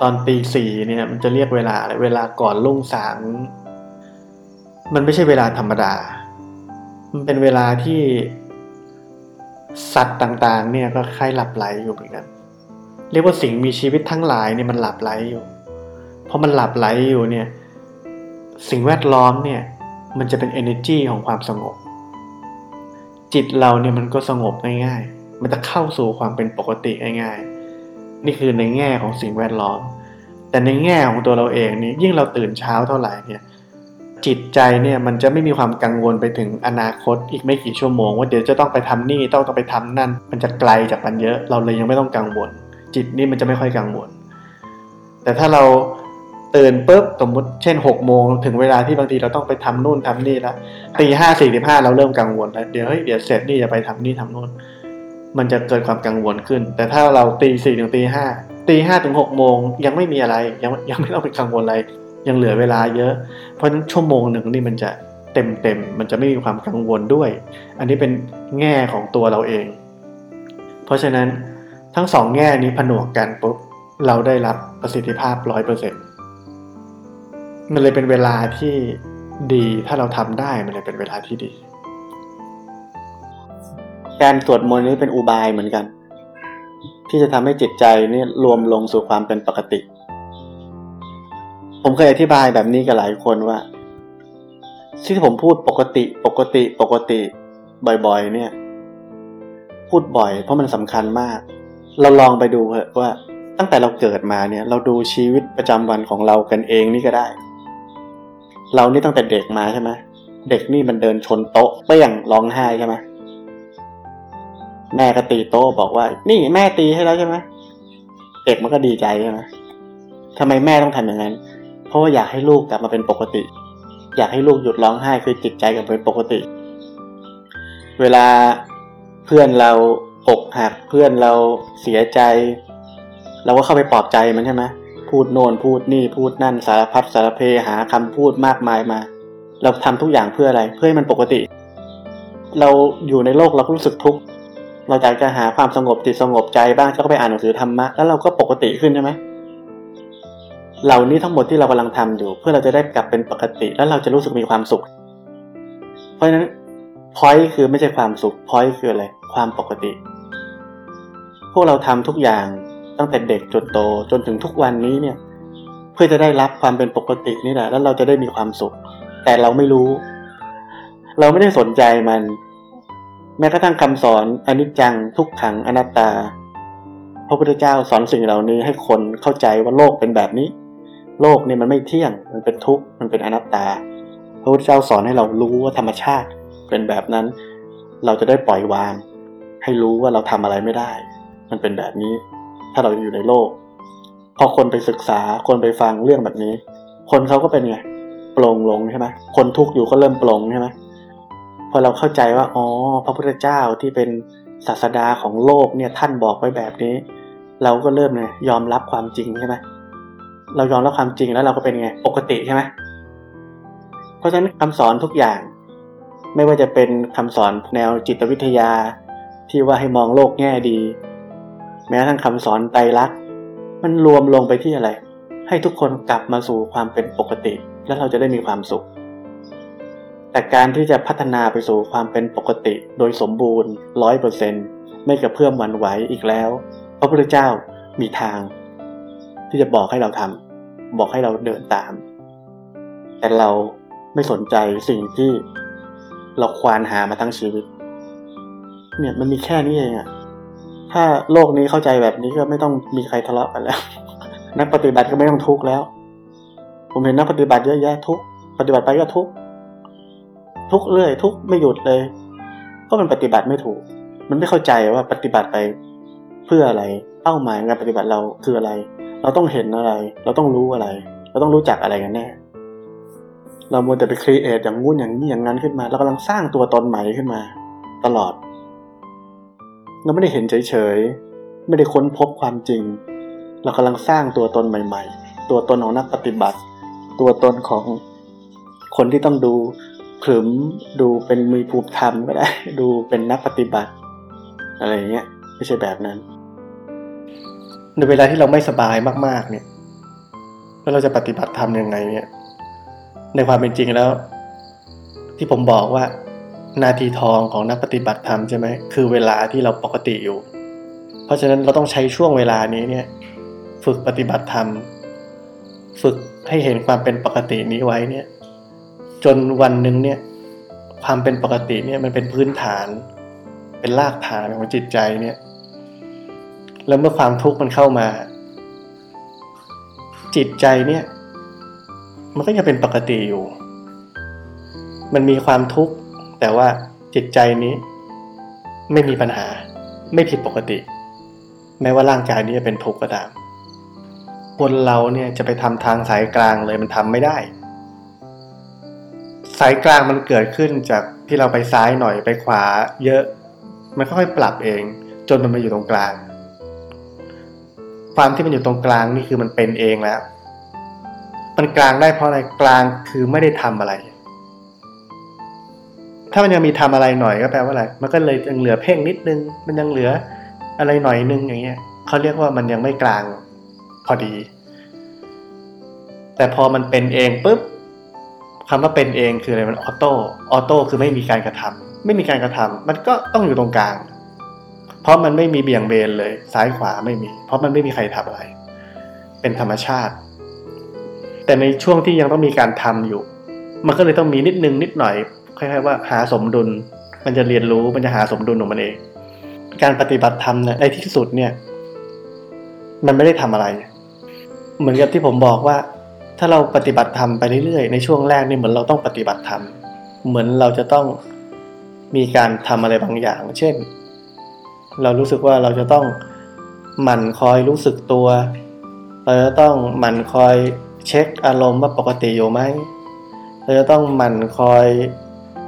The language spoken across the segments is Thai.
ตอนตีสี่เนี่ย มันจะเรียกเวลาเวลาก่อนลุ่งสาง มันไม่ใช่เวลาธรรมดา มันเป็นเวลาที่สัตว์ต่างๆ เนี่ยก็คล้ายหลับไหลอยู่เหมือนกัน เรียกว่าสิ่งมีชีวิตทั้งหลายเนี่ยมันหลับไหลอยู่พอมันหลับไหลอยู่เนี่ย สิ่งแวดล้อมเนี่ย มันจะเป็น energy ของความสงบ จิตเราเนี่ยมันก็สงบง่ายๆ มันจะเข้าสู่ความเป็นปกติง่ายๆ นี่คือในแง่ของสิ่งแวดล้อม แต่ในแง่ของตัวเราเองนี่ยิ่งเราตื่นเช้าเท่าไหร่เนี่ยจิตใจเนี่ยมันจะไม่มีความกังวลไปถึงอนาคตอีกไม่กี่ชั่วโมง ว่าเดี๋ยวจะต้องไปทำนี่ต้องต้องไปทำนั่น มันจะไกลจากมันเยอะ เราเลยยังไม่ต้องกังวล จิตนี่มันจะไม่ค่อยกังวล แต่ถ้าเราตื่นปุ๊บสมมติเช่นหกโมงถึงเวลาที่บางทีเราต้องไปทำนู่นทำนี่แล้วตีห้าสี่สิบห้าเราเริ่มกังวลแล้วเดี๋ยวเฮ้ยเดี๋ยวเสร็จนี่จะไปทำนี่ทำนู่น มันจะเกิดความกังวลขึ้น แต่ถ้าเราตีสี่ถึงตีห้าตีห้าถึงหกโมงยังไม่มีอะไรยังยังไม่ต้องไปกังวลอะไร ยังเหลือเวลาเยอะ เพราะฉะนั้นชั่วโมงหนึ่งนี่มันจะเต็มเต็มมันจะไม่มีความกังวลด้วย อันนี้เป็นแง่ของตัวเราเอง เพราะฉะนั้นทั้งสองแง่นี้ผนวกกันปุ๊บเราได้รับประสิทธิภาพร้อยเปอร์เซ็นต์มันเลยเป็นเวลาที่ดีถ้าเราทำได้มันเลยเป็นเวลาที่ดี การสวดมนต์นี้เป็นอุบายเหมือนกัน ที่จะทำให้จิตใจนี่รวมลงสู่ความเป็นปกติ ผมเคยอธิบายแบบนี้กับหลายคนว่า ที่ผมพูดปกติปกติปกติบ่อยๆ เนี่ย พูดบ่อย เพราะมันสำคัญมาก เราลองไปดูเถอะว่าตั้งแต่เราเกิดมาเนี่ย เราดูชีวิตประจำวันของเรากันเองนี่ก็ได้ เรานี่ตั้งแต่เด็กมาใช่ไหมเด็กนี่มันเดินชนโต๊ะเปี้ยงร้องไห้ใช่ไหม แม่ก็ตีโต๊ะบอกว่า นี่แม่ตีให้แล้วใช่ไหมเด็กมันก็ดีใจใช่ไหมทำไมแม่ต้องทำอย่างนั้น เพราะว่าอยากให้ลูกกลับมาเป็นปกติ อยากให้ลูกหยุดร้องไห้คือจิตใจกลับเป็นปกติ เวลาเพื่อนเราอกหักเพื่อนเราเสียใจ เราก็เข้าไปปลอบใจมันใช่ไหมพูดโน่นพูดนี่พูดนั่นสารพัดสารเพหาคำพูดมากมายมา เราทำทุกอย่างเพื่ออะไร เพื่อให้มันปกติ เราอยู่ในโลกเราก็รู้สึกทุกข์ เราอยากจะหาความสงบจิตสงบใจบ้างก็ไปอ่านหนังสือธรรมะแล้วเราก็ปกติขึ้นใช่ไหมเหล่านี้ทั้งหมดที่เรากำลังทำอยู่ เพื่อเราจะได้กลับเป็นปกติ แล้วเราจะรู้สึกมีความสุข เพราะฉะนั้นพอยคือไม่ใช่ความสุขพอยคืออะไรความปกติ พวกเราทำทุกอย่างตั้งแต่เด็กจนโตจนถึงทุกวันนี้เนี่ย เพื่อจะได้รับความเป็นปกตินี่แหละแล้วเราจะได้มีความสุข แต่เราไม่รู้ เราไม่ได้สนใจมัน แม้กระทั่งคำสอนอนิจจังทุกขังอนัตตา พระพุทธเจ้าสอนสิ่งเหล่านี้ให้คนเข้าใจว่าโลกเป็นแบบนี้ โลกนี่มันไม่เที่ยง มันเป็นทุกข์ มันเป็นอนัตตา พระพุทธเจ้าสอนให้เรารู้ว่าธรรมชาติ เป็นแบบนั้น เราจะได้ปล่อยวาง ให้รู้ว่าเราทำอะไรไม่ได้ มันเป็นแบบนี้ ถ้าเราอยู่ในโลก พอคนไปศึกษา คนไปฟังเรื่องแบบนี้ คนเขาก็เป็นไง ปลงลงใช่ไหมคนทุกข์อยู่ก็เริ่มปลงใช่ไหม พอเราเข้าใจว่าอ๋อพระพุทธเจ้าที่เป็นศาสดาของโลกเนี่ยท่านบอกไว้แบบนี้ เราก็เริ่มเนี่ยยอมรับความจริงใช่ไหมเรายอมรับความจริงแล้วเราก็เป็นไงปกติใช่ไหมเพราะฉะนั้นคำสอนทุกอย่าง ไม่ว่าจะเป็นคำสอนแนวจิตวิทยา ที่ว่าให้มองโลกแง่ดี แม้ทั้งคำสอนไตรลักษณ์มันรวมลงไปที่อะไร ให้ทุกคนกลับมาสู่ความเป็นปกติ แล้วเราจะได้มีความสุข แต่การที่จะพัฒนาไปสู่ความเป็นปกติโดยสมบูรณ์ร้อยเปอร์เซ็นไม่กระเพื่อมหวั่นไหวอีกแล้ว พระพุทธเจ้ามีทาง ที่จะบอกให้เราทำบอกให้เราเดินตาม แต่เราไม่สนใจสิ่งที่เราควานหามาทั้งชีวิต เนี่ยมันมีแค่นี้เองอะถ้าโลกนี้เข้าใจแบบนี้ก็ไม่ต้องมีใครทะเลาะกันแล้ว นักปฏิบัติก็ไม่ต้องทุกข์แล้ว ผมเห็นนักปฏิบัติเยอะแยะทุกปฏิบัติไปก็ทุกข์ ทุกเรื่อย ทุกไม่หยุดเลย ก็มันปฏิบัติไม่ถูก มันไม่เข้าใจว่าปฏิบัติไปเพื่ออะไร เป้าหมายการปฏิบัติเราคืออะไร เราต้องเห็นอะไร เราต้องรู้อะไร เราต้องรู้จักอะไรกันแน่ เรามัวแต่ไปครีเอทอย่างงู้นอย่างนี้อย่างนั้นขึ้นมา เรากำลังสร้างตัวตนใหม่ขึ้นมา ตลอด เราไม่ได้เห็นเฉยๆ ไม่ได้ค้นพบความจริง เรากำลังสร้างตัวตนใหม่ ๆ ตัวตนของนักปฏิบัติ ตัวตนของคนที่ต้องดู ขรึมดูเป็นมีภูมิธรรมก็ได้ ดูเป็นนักปฏิบัติ อะไรเงี้ยไม่ใช่แบบนั้น ในเวลาที่เราไม่สบายมาก ๆ เนี่ย แล้วเราจะปฏิบัติธรรมยังไงเนี่ย ในความเป็นจริงแล้ว ที่ผมบอกว่า นาทีทองของนักปฏิบัติธรรมใช่ไหมคือเวลาที่เราปกติอยู่ เพราะฉะนั้นเราต้องใช้ช่วงเวลานี้เนี่ย ฝึกปฏิบัติธรรม ฝึกให้เห็นความเป็นปกตินี้ไว้เนี่ย จนวันหนึ่งเนี่ยความเป็นปกติเนี่ยมันเป็นพื้นฐาน เป็นรากฐานของจิตใจเนี่ย แล้วเมื่อความทุกข์มันเข้ามา จิตใจเนี่ย มันก็ยังเป็นปกติอยู่ มันมีความทุกข์แต่ว่าจิตใจนี้ ไม่มีปัญหา ไม่ผิดปกติ แม้ว่าร่างกายนี้จะเป็นทุกข์ก็ตามคนเราเนี่ยจะไปทำทางสายกลางเลยมันทำไม่ได้ สายกลางมันเกิดขึ้นจากที่เราไปซ้ายหน่อยไปขวาเยอะ มันค่อยๆปรับเอง จนมันมาอยู่ตรงกลาง ความที่มันอยู่ตรงกลางนี่คือมันเป็นเองแล้ว มันกลางได้เพราะอะไรกลางคือไม่ได้ทำอะไร ถ้ามันยังมีทำอะไรหน่อยก็แปลว่าอะไร มันก็เลยยังเหลือเพ่งนิดนึง มันยังเหลืออะไรหน่อยนึงอย่างเงี้ยเขาเรียกว่ามันยังไม่กลางพอดี แต่พอมันเป็นเองปุ๊บ คำว่าเป็นเองคืออะไรมันออโต้ออโต้คือไม่มีการกระทำไม่มีการกระทำมันก็ต้องอยู่ตรงกลาง เพราะมันไม่มีเบี่ยงเบนเลยซ้ายขวาไม่มี เพราะมันไม่มีใครทำอะไร เป็นธรรมชาติ แต่ในช่วงที่ยังต้องมีการทำอยู่ มันก็เลยต้องมีนิดนึงนิดหน่อยคล้ายๆว่าหาสมดุล มันจะเรียนรู้มันจะหาสมดุลของมันเอง การปฏิบัติธรรมเนี่ยในที่สุดเนี่ย มันไม่ได้ทำอะไร เหมือนกับที่ผมบอกว่า ถ้าเราปฏิบัติธรรมไปเรื่อยๆ ในช่วงแรกนี่เหมือนเราต้องปฏิบัติธรรม เหมือนเราจะต้องมีการทำอะไรบางอย่าง เช่น เรารู้สึกว่าเราจะต้องหมั่นคอยรู้สึกตัว เราจะต้องหมั่นคอยเช็คอารมณ์ว่าปกติอยู่ไหม เราจะต้องหมั่นคอย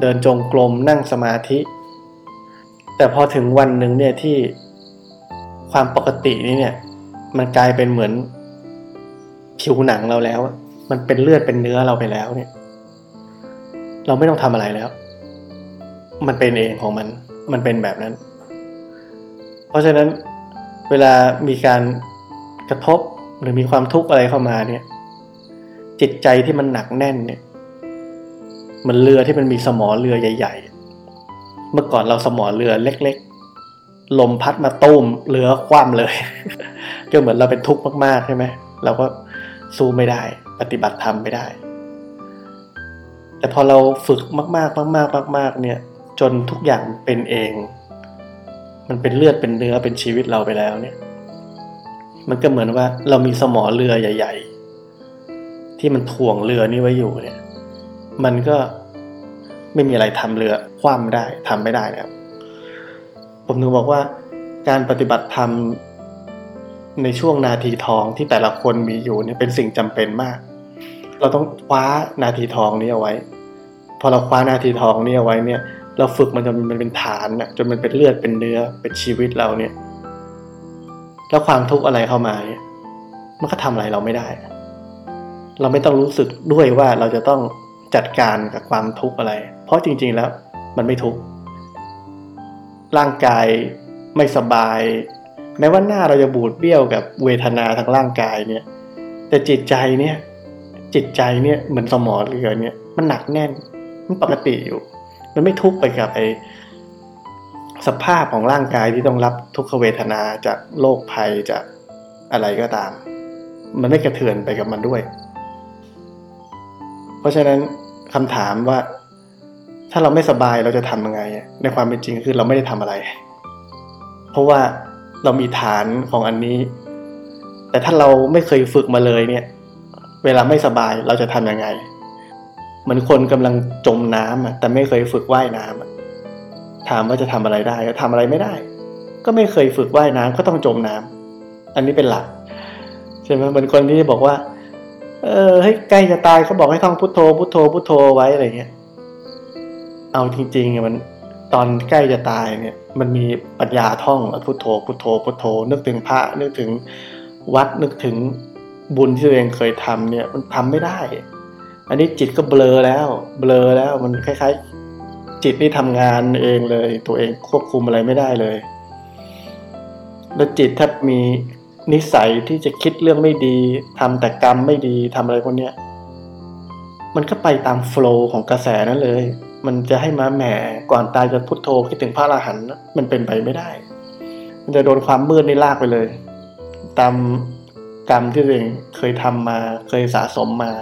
เดินจงกรมนั่งสมาธิ แต่พอถึงวันหนึ่งเนี่ยที่ความปกตินี้เนี่ยมันกลายเป็นเหมือน ผิวหนังเราแล้วมันเป็นเลือดเป็นเนื้อเราไปแล้วเนี่ย เราไม่ต้องทำอะไรแล้ว มันเป็นเองของมัน มันเป็นแบบนั้น เพราะฉะนั้นเวลามีการกระทบหรือมีความทุกข์อะไรเข้ามาเนี่ย จิตใจที่มันหนักแน่นเนี่ย มันเรือที่มันมีสมอเรือใหญ่ ๆ เมื่อก่อนเราสมอเรือเล็ก ๆ ลมพัดมาตุ้มเรือคว่ำเลย ก็เหมือนเราเป็นทุกข์มากๆใช่ไหมเราก็ สู้ไม่ได้ ปฏิบัติธรรมไม่ได้ แต่พอเราฝึกมากๆ มากๆมากๆเนี่ยจนทุกอย่างเป็นเอง มันเป็นเลือดเป็นเนื้อเป็นชีวิตเราไปแล้วเนี่ย มันก็เหมือนว่าเรามีสมอเรือใหญ่ ๆ ที่มันถ่วงเรือนี้ไว้อยู่เนี่ย มันก็ไม่มีอะไรทำเรือคว่ำได้ทำไม่ได้แล้วผมถึงบอกว่าการปฏิบัติธรรม ในช่วงนาทีทองที่แต่ละคนมีอยู่เนี่ยเป็นสิ่งจำเป็นมาก เราต้องคว้านาทีทองนี้เอาไว้ พอเราคว้านาทีทองนี้เอาไว้เนี่ย เราฝึกมันจนมันเป็นฐานนะจนมันเป็นเลือดเป็นเนื้อเป็นชีวิตเราเนี่ย แล้วความทุกข์อะไรเข้ามาเนี่ยมันก็ทำอะไรเราไม่ได้ เราไม่ต้องรู้สึกด้วยว่าเราจะต้องจัดการกับความทุกข์อะไร เพราะจริง ๆ แล้วมันไม่ทุกข์ร่างกายไม่สบาย แม้ว่าหน้าเราจะบูดเบี้ยวกับเวทนาทางร่างกายเนี่ย แต่จิตใจเนี่ย จิตใจเนี่ยเหมือนสมอเรือเนี่ย มันหนักแน่น มันปกติอยู่ มันไม่ทุกข์ไปกับไอสภาพของร่างกายที่ต้องรับทุกขเวทนาจากโรคภัยจากอะไรก็ตาม มันไม่กระเทือนไปกับมันด้วย เพราะฉะนั้นคำถามว่า ถ้าเราไม่สบายเราจะทำยังไง ในความเป็นจริงคือเราไม่ได้ทำอะไร เพราะว่า เรามีฐานของอันนี้ แต่ถ้าเราไม่เคยฝึกมาเลยเนี่ย เวลาไม่สบายเราจะทำยังไง เหมือนคนกำลังจมน้ำอะแต่ไม่เคยฝึกว่ายน้ำถามว่าจะทำอะไรได้ก็ทำอะไรไม่ได้ ก็ไม่เคยฝึกว่ายน้ำก็ต้องจมน้ำอันนี้เป็นหลักใช่ไหมเหมือนคนที่บอกว่า เออให้ใกล้จะตายเขาบอกให้ท่องพุทโธพุทโธพุทโธไว้อะไรเงี้ยเอาจริงๆมัน ตอนใกล้จะตายเนี่ยมันมีปัญญาท่องพุทโธพุทโธพุทโธ นึกถึงพระนึกถึงวัดนึกถึงบุญที่ตัวเองเคยทำเนี่ยมันทำไม่ได้ อันนี้จิตก็เบลอแล้ว เบลอแล้วมันคล้ายๆ จิตนี่ทำงานเองเลย ตัวเองควบคุมอะไรไม่ได้เลย แล้วจิตถ้ามีนิสัยที่จะคิดเรื่องไม่ดีทำแต่กรรมไม่ดีทำอะไรพวกเนี้ยมันก็ไปตามโฟล์ของกระแสนั้นเลย มันจะให้มาแหมก่อนตายจะพุทโธคิดถึงพระอรหันต์มันเป็นไปไม่ได้ มันจะโดนความมืดนี่ลากไปเลย ตามกรรมที่ตัวเองเคยทำมาเคยสะสมมา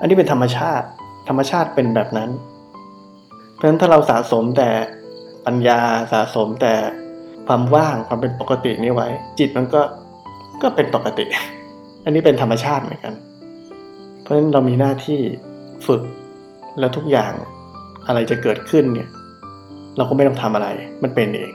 อันนี้เป็นธรรมชาติ ธรรมชาติเป็นแบบนั้น เพราะฉะนั้นถ้าเราสะสมแต่ปัญญาสะสมแต่ความว่างความเป็นปกตินี้ไว้ จิตมันก็ก็เป็นปกติ อันนี้เป็นธรรมชาติเหมือนกัน เพราะฉะนั้นเรามีหน้าที่ฝึกแล้วทุกอย่าง อะไรจะเกิดขึ้นเนี่ย เราก็ไม่ต้องทำอะไร มันเป็นเอง